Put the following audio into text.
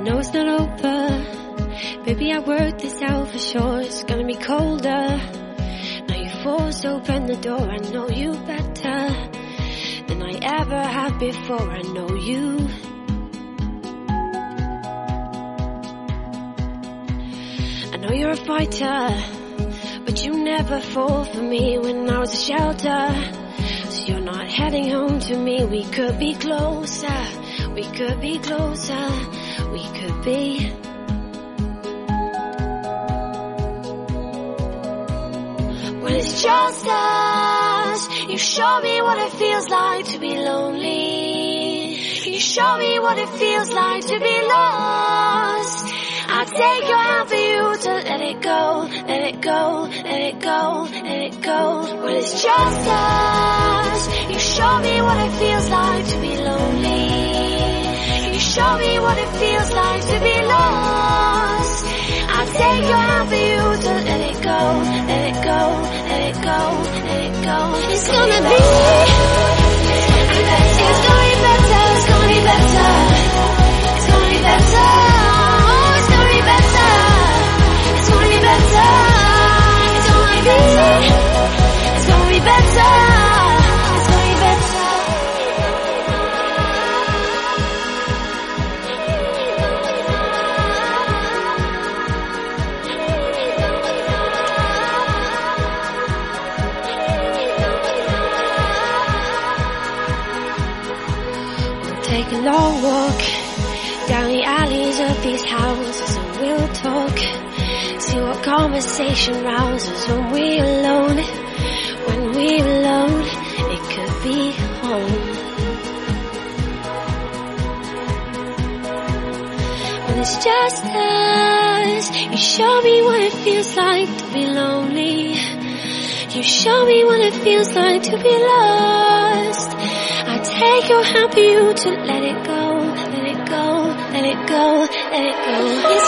know it's not over. Baby, I worked this out for sure. It's gonna be colder. Now you force open the door. I know you better than I ever have before. I know you. I know you're a fighter, but you never fall for me when I was a shelter. So you're not heading home to me. We could be closer. We could be closer. We could be. When it's just us, you show me what it feels like to be lonely. You show me what it feels like to be lost. I'll take your hand for you to let it go, let it go, let it go, let it go. When it's just us, you show me what it feels like to be lonely. Show me what it feels like to be lost. I'll take your hand for you to let it go, let it go, let it go, let it go. It's gonna be, take a long walk down the alleys of these houses and we'll talk. See what conversation rouses when we're alone. When we're alone, it could be home. When it's just us, you show me what it feels like to be lonely. You show me what it feels like to be lost. Hand for you to let it go, let it go, let it go, let it go.